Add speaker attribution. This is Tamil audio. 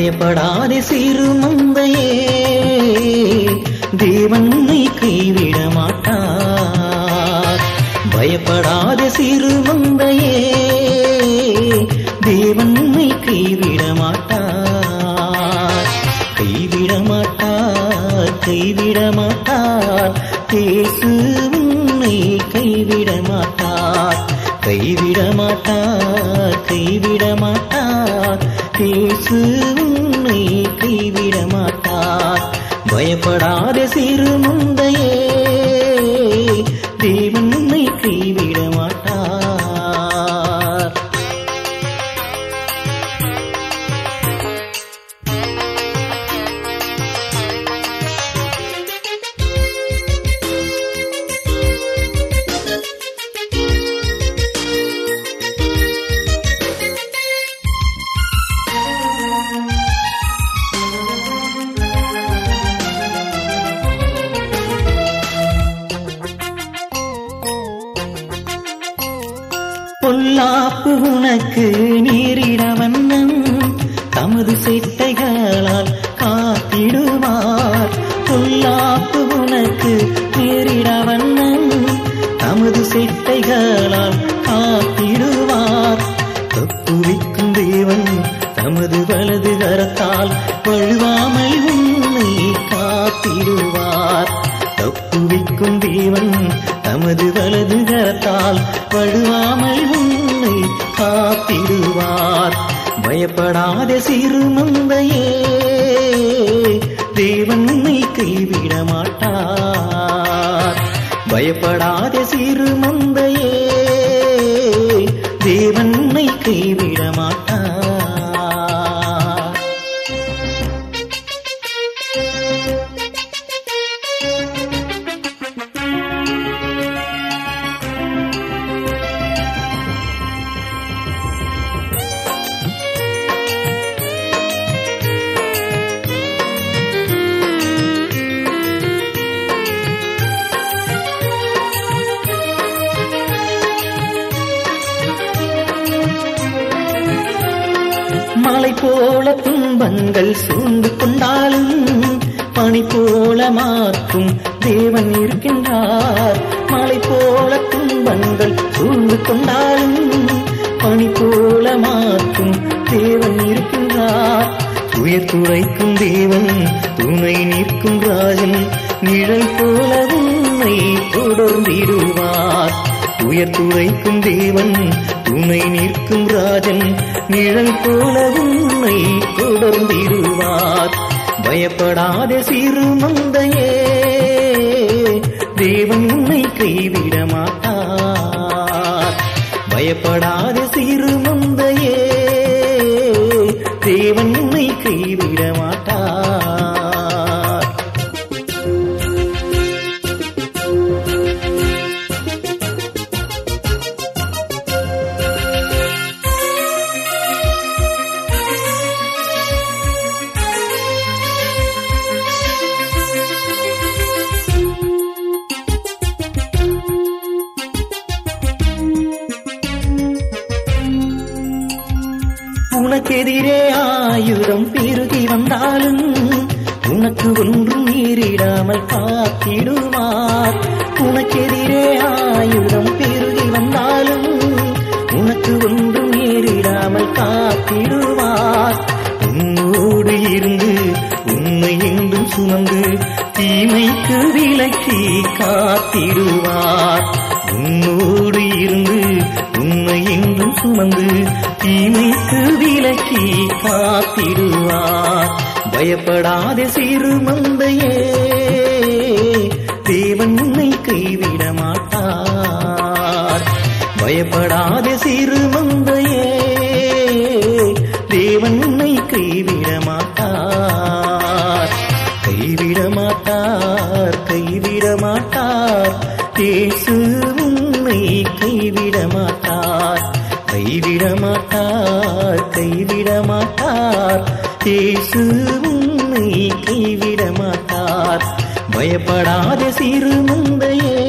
Speaker 1: பயப்படாதே சிறு மந்தையே. தேவன் கைவிட மாட்டார் கைவிட மாட்டார் இயேசு உன்னை கைவிட மாட்டார் பயப்படாத சிறு காப்பு உனக்கு நேரிட வண்ணம். தமது செட்டைகளால் காத்திடுவார். பொல்லாப்பு உனக்கு நேரிட வண்ணம். தமது செட்டைகளால் காத்திடுவார். தப்புவிக்கும் தேவன் தமது வலது கரத்தால் தமது வலது கரத்தால் படுவாமல் உன்னை காத்திடுவார். பயப்படாத சிறு மந்தையே தேவன் உன்னை கைவிட மாட்டார். பயப்படாத சிறு மந்தையே தேவன் உன்னை கைவிட மாட்டார். மலை போல துன்பங்கள் சூழ்ந்து கொண்டாலும் பனி போல மாற்றும் தேவன் இருக்கின்றார். மலை போல துன்பங்கள் சூழ்ந்து கொண்டாலும் பனி போல மாற்றும் தேவன் இருக்கின்றார். உயர் துளைக்கும் தேவன் துணை நிற்கும் ராஜன் உயர் துளைக்கும் தேவன் துணை நிற்கும் ராஜன் நிழல் போல உன்னை தொடர்ந்திடுவார். பயப்படாத சிறு மந்தையே தேவன் உன்னை கைவிட மாட்டார். பயப்படாத சிறு மந்தையே தேவன் உன்னை கைவிட மாட்டார். உனக்கெதிரே ஆயுதம் பெருகி வந்தாலும் உனக்கு ஒன்றும் நேரிடாமல் காத்திடுவார் உனக்கெதிரே ஆயுதம் பெருகி வந்தாலும் உனக்கு ஒன்றும் நேரிடாமல் காத்திடுவார் உன்னோடு இருந்து உன்னை எங்கும் சுமந்து தீமைக்கு விலக்கி காத்திடுவார். உன்னோடு இருந்து உன்னை என்றும் சுமந்து தீமைக்கு விலக்கி காத்திடுவார். பயப்படாத சிறு மந்தையே தேவன் உன்னை கைவிட மாட்டார். பயப்படாத சிறு மந்தையே தேவன் உன்னை கைவிட மாட்டார். கைவிட மாட்டார் கைவிட மாட்டார். தேசு உன்னை கைவிட மாட்டார். கைவிட மாட்டார் கைவிட மாட்டார் இயேசு உன்னை கைவிட மாட்டார் பயப்படாத சிறு முந்தையே